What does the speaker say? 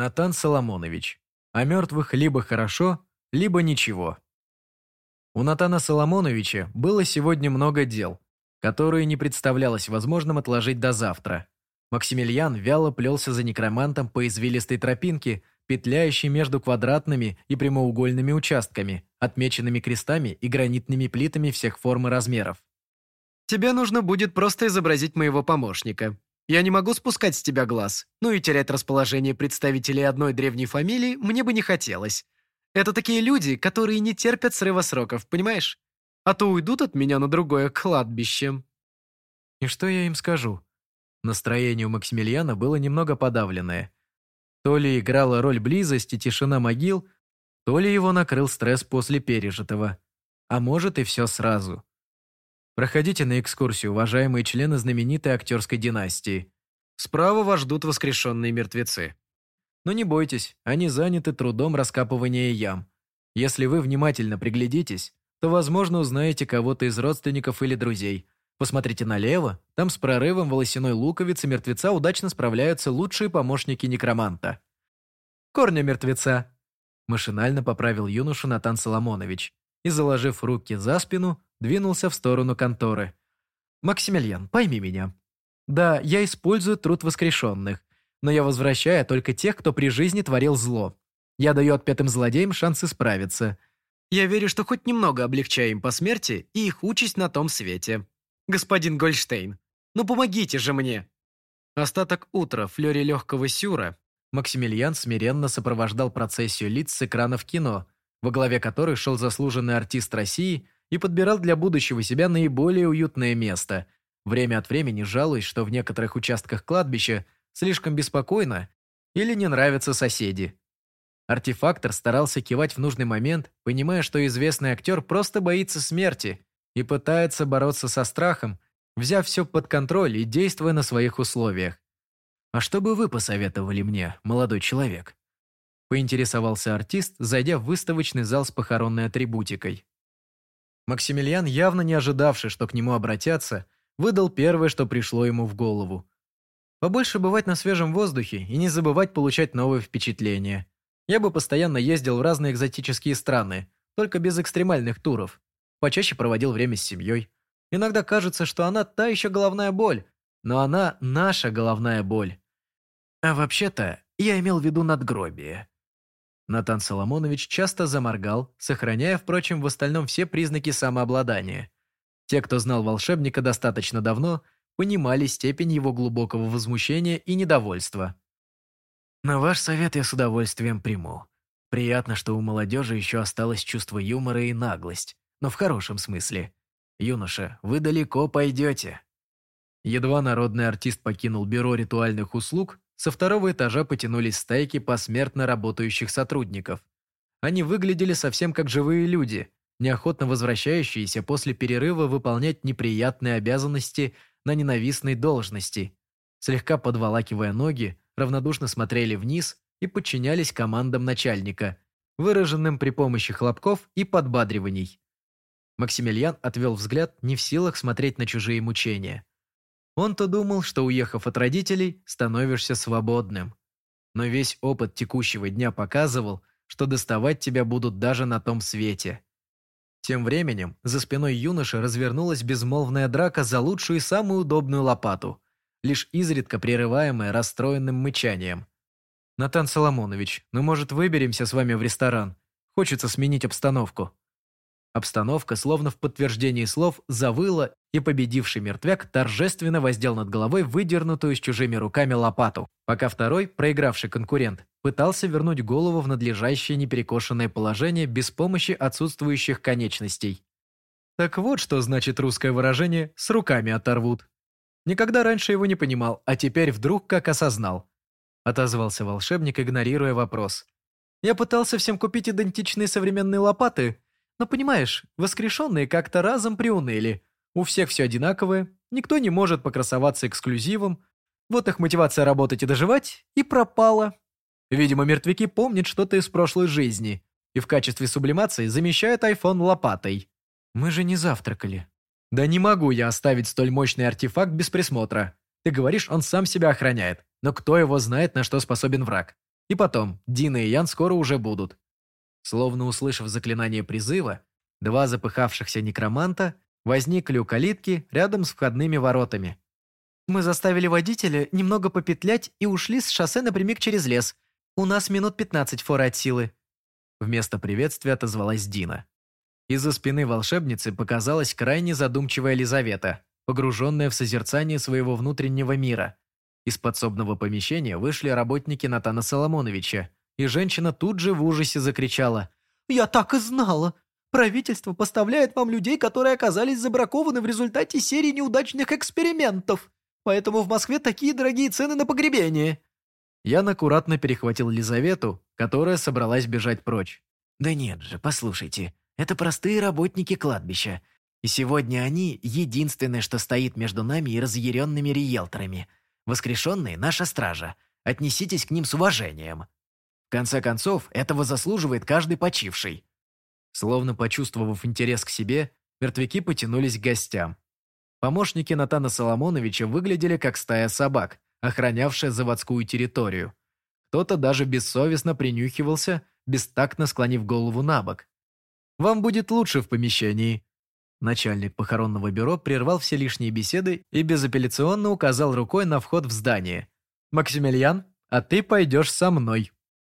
Натан Соломонович. О мертвых либо хорошо, либо ничего. У Натана Соломоновича было сегодня много дел, которые не представлялось возможным отложить до завтра. Максимилиан вяло плелся за некромантом по извилистой тропинке, петляющей между квадратными и прямоугольными участками, отмеченными крестами и гранитными плитами всех форм и размеров. «Тебе нужно будет просто изобразить моего помощника. Я не могу спускать с тебя глаз, ну и терять расположение представителей одной древней фамилии мне бы не хотелось. Это такие люди, которые не терпят срыва сроков, понимаешь? А то уйдут от меня на другое кладбище». «И что я им скажу?» Настроение у Максимилиана было немного подавленное. То ли играла роль близость и тишина могил, то ли его накрыл стресс после пережитого. А может и все сразу. Проходите на экскурсию, уважаемые члены знаменитой актерской династии. Справа вас ждут воскрешенные мертвецы. Но не бойтесь, они заняты трудом раскапывания ям. Если вы внимательно приглядитесь, то, возможно, узнаете кого-то из родственников или друзей – Посмотрите налево, там с прорывом волосяной луковицы мертвеца удачно справляются лучшие помощники некроманта. «Корня мертвеца!» Машинально поправил юношу Натан Соломонович и, заложив руки за спину, двинулся в сторону конторы. «Максимилиан, пойми меня. Да, я использую труд воскрешенных, но я возвращаю только тех, кто при жизни творил зло. Я даю отпетым злодеям шанс исправиться. Я верю, что хоть немного облегчаю им по смерти и их участь на том свете господин Гольштейн. Ну помогите же мне!» Остаток утра флёре легкого сюра Максимилиан смиренно сопровождал процессию лиц с экранов кино, во главе которой шел заслуженный артист России и подбирал для будущего себя наиболее уютное место, время от времени жалуясь, что в некоторых участках кладбища слишком беспокойно или не нравятся соседи. Артефактор старался кивать в нужный момент, понимая, что известный актер просто боится смерти и пытается бороться со страхом, взяв все под контроль и действуя на своих условиях. «А что бы вы посоветовали мне, молодой человек?» Поинтересовался артист, зайдя в выставочный зал с похоронной атрибутикой. Максимилиан, явно не ожидавший, что к нему обратятся, выдал первое, что пришло ему в голову. Побольше бывать на свежем воздухе и не забывать получать новые впечатления. Я бы постоянно ездил в разные экзотические страны, только без экстремальных туров почаще проводил время с семьей. Иногда кажется, что она та еще головная боль, но она наша головная боль. А вообще-то я имел в виду надгробие. Натан Соломонович часто заморгал, сохраняя, впрочем, в остальном все признаки самообладания. Те, кто знал волшебника достаточно давно, понимали степень его глубокого возмущения и недовольства. «На ваш совет я с удовольствием приму. Приятно, что у молодежи еще осталось чувство юмора и наглость но в хорошем смысле. «Юноша, вы далеко пойдете». Едва народный артист покинул бюро ритуальных услуг, со второго этажа потянулись стайки посмертно работающих сотрудников. Они выглядели совсем как живые люди, неохотно возвращающиеся после перерыва выполнять неприятные обязанности на ненавистной должности. Слегка подволакивая ноги, равнодушно смотрели вниз и подчинялись командам начальника, выраженным при помощи хлопков и подбадриваний. Максимилиан отвел взгляд, не в силах смотреть на чужие мучения. Он-то думал, что, уехав от родителей, становишься свободным. Но весь опыт текущего дня показывал, что доставать тебя будут даже на том свете. Тем временем за спиной юноши развернулась безмолвная драка за лучшую и самую удобную лопату, лишь изредка прерываемая расстроенным мычанием. «Натан Соломонович, ну, может, выберемся с вами в ресторан? Хочется сменить обстановку». Обстановка, словно в подтверждении слов, завыла, и победивший мертвяк торжественно воздел над головой выдернутую с чужими руками лопату, пока второй, проигравший конкурент, пытался вернуть голову в надлежащее неперекошенное положение без помощи отсутствующих конечностей. Так вот, что значит русское выражение «с руками оторвут». Никогда раньше его не понимал, а теперь вдруг как осознал. Отозвался волшебник, игнорируя вопрос. Я пытался всем купить идентичные современные лопаты, но понимаешь, воскрешенные как-то разом приуныли. У всех все одинаковое, никто не может покрасоваться эксклюзивом. Вот их мотивация работать и доживать и пропала. Видимо, мертвяки помнят что-то из прошлой жизни и в качестве сублимации замещают iPhone лопатой. Мы же не завтракали. Да не могу я оставить столь мощный артефакт без присмотра. Ты говоришь, он сам себя охраняет. Но кто его знает, на что способен враг? И потом, Дина и Ян скоро уже будут. Словно услышав заклинание призыва, два запыхавшихся некроманта возникли у калитки рядом с входными воротами. Мы заставили водителя немного попетлять и ушли с шоссе напрямик через лес. У нас минут 15 форы от силы. Вместо приветствия отозвалась Дина. Из-за спины волшебницы показалась крайне задумчивая Лизавета, погруженная в созерцание своего внутреннего мира. Из подсобного помещения вышли работники Натана Соломоновича, и женщина тут же в ужасе закричала. «Я так и знала! Правительство поставляет вам людей, которые оказались забракованы в результате серии неудачных экспериментов!» Поэтому в Москве такие дорогие цены на погребение». Ян аккуратно перехватил Лизавету, которая собралась бежать прочь. «Да нет же, послушайте, это простые работники кладбища. И сегодня они – единственное, что стоит между нами и разъяренными риэлторами. Воскрешенные – наша стража. Отнеситесь к ним с уважением. В конце концов, этого заслуживает каждый почивший». Словно почувствовав интерес к себе, мертвяки потянулись к гостям. Помощники Натана Соломоновича выглядели как стая собак, охранявшая заводскую территорию. Кто-то даже бессовестно принюхивался, бестактно склонив голову на бок. «Вам будет лучше в помещении». Начальник похоронного бюро прервал все лишние беседы и безапелляционно указал рукой на вход в здание. «Максимилиан, а ты пойдешь со мной».